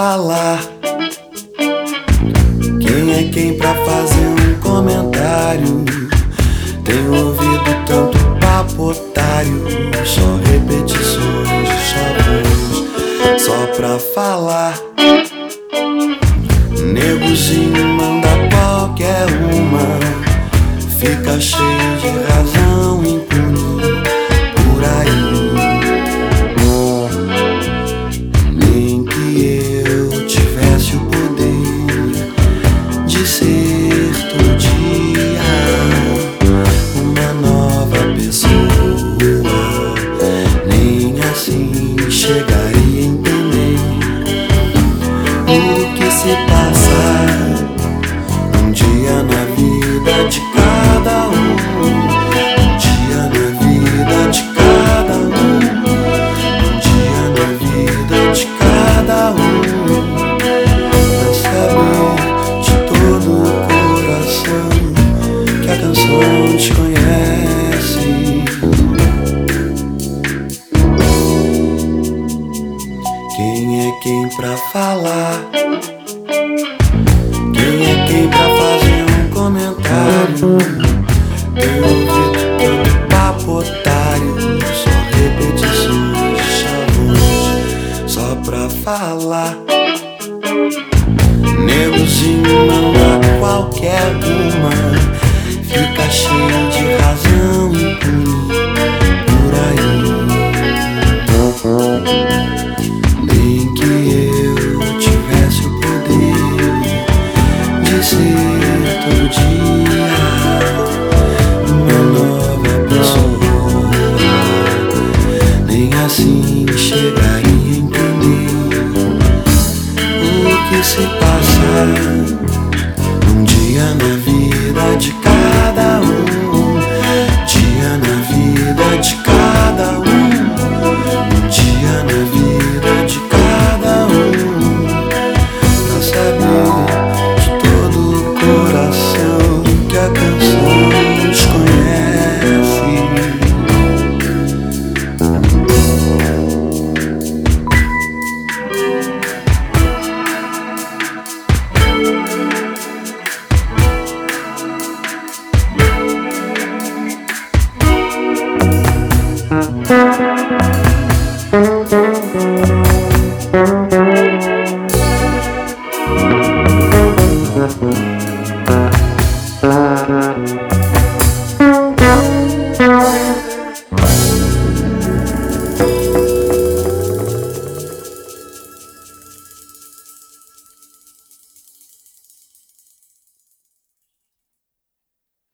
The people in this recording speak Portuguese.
falar. Quem é quem pra fazer um comentário? Tenho ouvido tanto papo otário, só repetições de chavões, só pra falar. Negozinho manda qualquer uma, fica cheio de razão impune assim Quem pra falar? Quem é quem pra fazer um comentário? Tem ouvido tanto papo otário, só repetições de só pra falar. Negozinho manda qualquer uma, fica cheio assim enxergar e entender o que se passa.